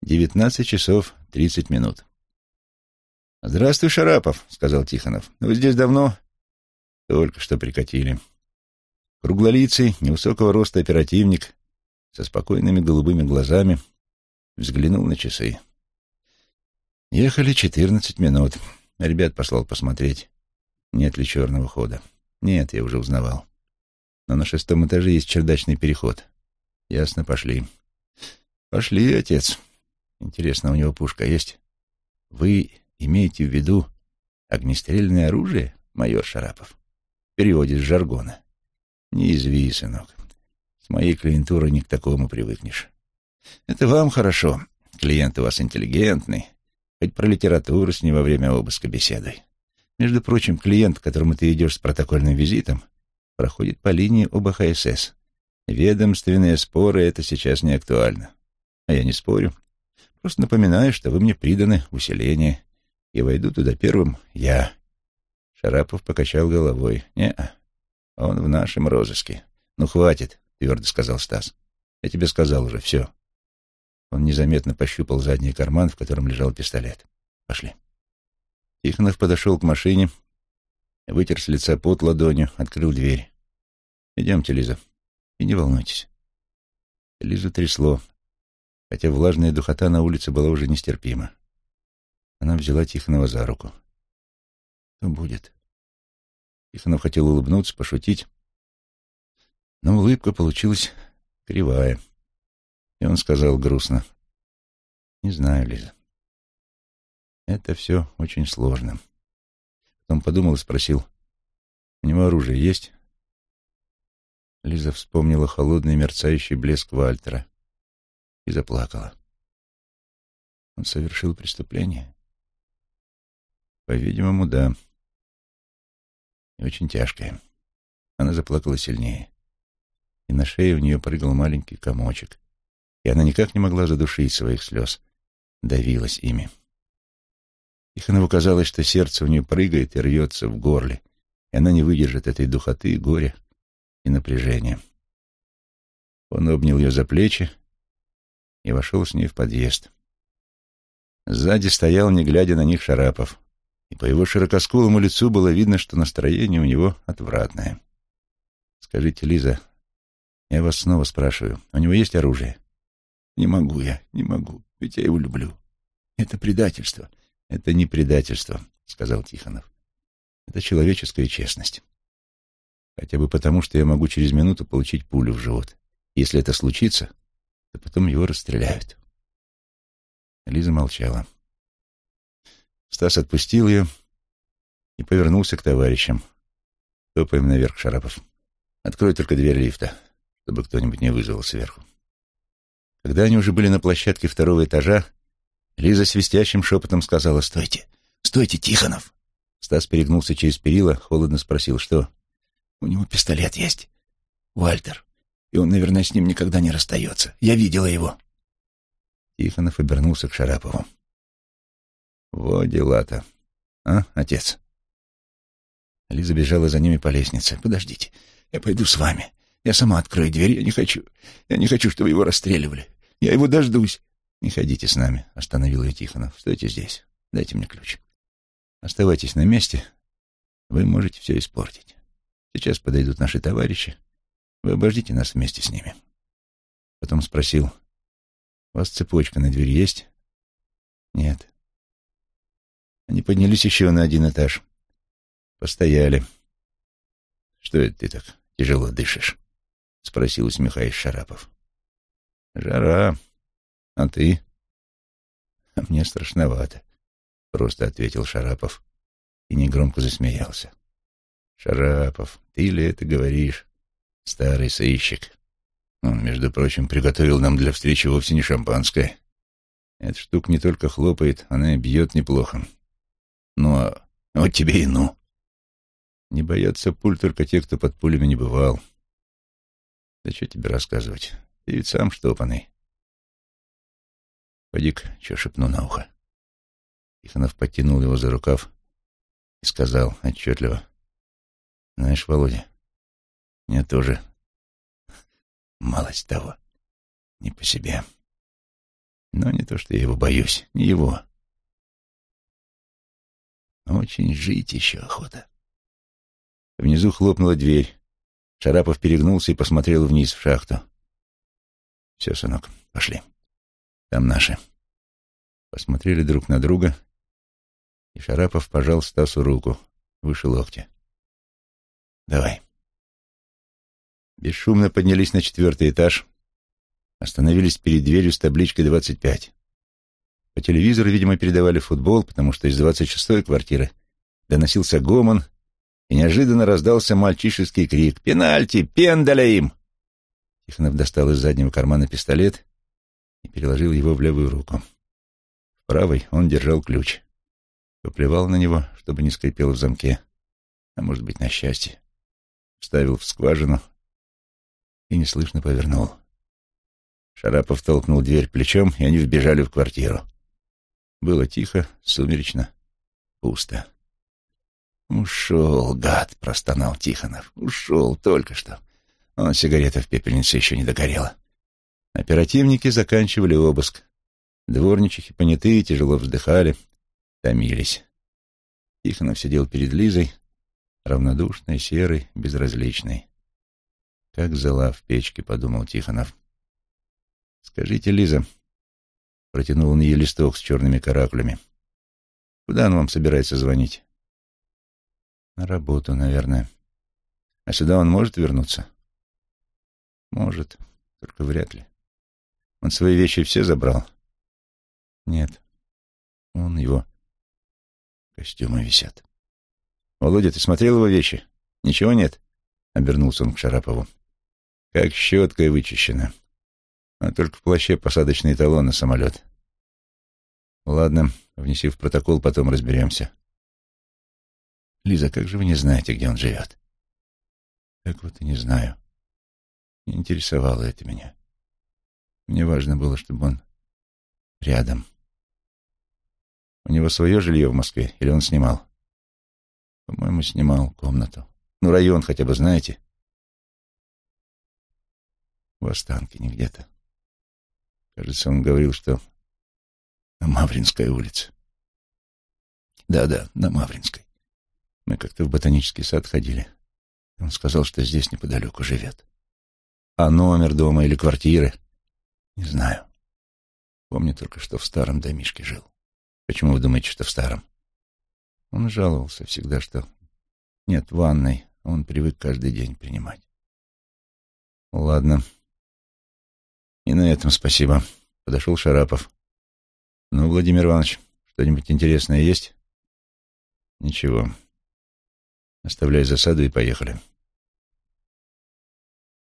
Девятнадцать часов тридцать минут. «Здравствуй, Шарапов», — сказал Тихонов. «Вы здесь давно?» «Только что прикатили». Круглолицый, невысокого роста оперативник, со спокойными голубыми глазами, взглянул на часы. Ехали четырнадцать минут. Ребят послал посмотреть, нет ли черного хода. Нет, я уже узнавал. Но на шестом этаже есть чердачный переход. Ясно, пошли. Пошли, отец. Интересно, у него пушка есть? Вы имеете в виду огнестрельное оружие, майор Шарапов? В переводе с жаргона. Не изви, сынок. С моей клиентурой не к такому привыкнешь. Это вам хорошо. Клиент у вас интеллигентный. Хоть про литературу с ним во время обыска беседуй. Между прочим, клиент, к которому ты идешь с протокольным визитом, проходит по линии ОБХСС. Ведомственные споры — это сейчас не актуально. А я не спорю. Просто напоминаю, что вы мне приданы усиление, и войду туда первым я. Шарапов покачал головой. не -а. он в нашем розыске. Ну, хватит, — твердо сказал Стас. Я тебе сказал уже, все. Он незаметно пощупал задний карман, в котором лежал пистолет. Пошли. Тихонов подошел к машине, вытер с лица пот ладонью, открыл дверь. «Идемте, Лиза, и не волнуйтесь». Лизу трясло, хотя влажная духота на улице была уже нестерпима. Она взяла Тихонова за руку. «Что будет?» Тихонов хотел улыбнуться, пошутить, но улыбка получилась кривая. И он сказал грустно. «Не знаю, Лиза. Это все очень сложно». Потом подумал и спросил. «У него оружие есть?» Лиза вспомнила холодный мерцающий блеск Вальтера и заплакала. Он совершил преступление? По-видимому, да. И очень тяжкое. Она заплакала сильнее. И на шее у нее прыгал маленький комочек и она никак не могла задушить своих слез, давилась ими. Тихонову казалось, что сердце у нее прыгает и рвется в горле, и она не выдержит этой духоты, горя и напряжения. Он обнял ее за плечи и вошел с ней в подъезд. Сзади стоял, не глядя на них, Шарапов, и по его широкоскулому лицу было видно, что настроение у него отвратное. «Скажите, Лиза, я вас снова спрашиваю, у него есть оружие?» Не могу я, не могу, ведь я его люблю. Это предательство. Это не предательство, сказал Тихонов. Это человеческая честность. Хотя бы потому, что я могу через минуту получить пулю в живот. Если это случится, то потом его расстреляют. Лиза молчала. Стас отпустил ее и повернулся к товарищам. Топаем наверх, Шарапов. Открой только дверь лифта, чтобы кто-нибудь не вызвал сверху. Когда они уже были на площадке второго этажа, Лиза свистящим шепотом сказала «Стойте! Стойте, Тихонов!» Стас перегнулся через перила, холодно спросил «Что?» «У него пистолет есть. Вальтер. И он, наверное, с ним никогда не расстается. Я видела его». Тихонов обернулся к Шарапову. «Во дела-то. А, отец?» Лиза бежала за ними по лестнице. «Подождите, я пойду с вами. Я сама открою дверь, я не хочу. Я не хочу, чтобы его расстреливали. Я его дождусь. Не ходите с нами, остановил ее Тихонов. Стойте здесь. Дайте мне ключ. Оставайтесь на месте. Вы можете все испортить. Сейчас подойдут наши товарищи. Вы обождите нас вместе с ними. Потом спросил. У вас цепочка на двери есть? Нет. Они поднялись еще на один этаж. Постояли. Что это ты так тяжело дышишь? — спросил, усмехаясь Шарапов. «Жара. А ты?» «А мне страшновато», — просто ответил Шарапов и негромко засмеялся. «Шарапов, ты ли это говоришь, старый сыщик? Он, между прочим, приготовил нам для встречи вовсе не шампанское. Эта штука не только хлопает, она и бьет неплохо. Ну, а вот тебе и ну. Не боятся пуль только те, кто под пулями не бывал». Да что тебе рассказывать? Ты ведь сам штопанный. Пойди-ка, что шепну на ухо. Тихонов подтянул его за рукав и сказал отчетливо. Знаешь, Володя, мне тоже малость того, не по себе. Но не то, что я его боюсь, не его. Очень жить еще охота. Внизу хлопнула дверь. Шарапов перегнулся и посмотрел вниз в шахту. «Все, сынок, пошли. Там наши». Посмотрели друг на друга, и Шарапов пожал Стасу руку выше локтя. «Давай». Бесшумно поднялись на четвертый этаж, остановились перед дверью с табличкой «двадцать пять». По телевизору, видимо, передавали футбол, потому что из двадцать шестой квартиры доносился гомон, и неожиданно раздался мальчишеский крик «Пенальти! Пендаля им!» Тихонов достал из заднего кармана пистолет и переложил его в левую руку. В правой он держал ключ. Поплевал на него, чтобы не скрипел в замке, а может быть, на счастье. Вставил в скважину и неслышно повернул. Шарапов толкнул дверь плечом, и они вбежали в квартиру. Было тихо, сумеречно, пусто. «Ушел, гад!» — простонал Тихонов. «Ушел только что. Он сигарета в пепельнице еще не догорела». Оперативники заканчивали обыск. Дворничихи, понятые, тяжело вздыхали, томились. Тихонов сидел перед Лизой, равнодушной, серой, безразличной. «Как зала в печке», — подумал Тихонов. «Скажите, Лиза», — протянул он ей листок с черными каракулями, — «куда он вам собирается звонить?» «На работу, наверное. А сюда он может вернуться?» «Может, только вряд ли. Он свои вещи все забрал?» «Нет, он его костюмы висят». «Володя, ты смотрел его вещи? Ничего нет?» — обернулся он к Шарапову. «Как щеткой вычищено а только в плаще посадочный талон на самолет. Ладно, внеси в протокол, потом разберемся. Лиза, как же вы не знаете, где он живет? Так вот и не знаю. Не интересовало это меня. Мне важно было, чтобы он рядом. У него свое жилье в Москве или он снимал? По-моему, снимал комнату. Ну, район хотя бы знаете? В Останкине где-то. Кажется, он говорил, что на Мавринской улице. Да-да, на Мавринской. Мы как-то в ботанический сад ходили. Он сказал, что здесь неподалеку живет. А номер дома или квартиры? Не знаю. Помню только, что в старом домишке жил. Почему вы думаете, что в старом? Он жаловался всегда, что нет ванной. Он привык каждый день принимать. Ладно. И на этом спасибо. Подошел Шарапов. Ну, Владимир Иванович, что-нибудь интересное есть? Ничего. Оставляй засаду и поехали.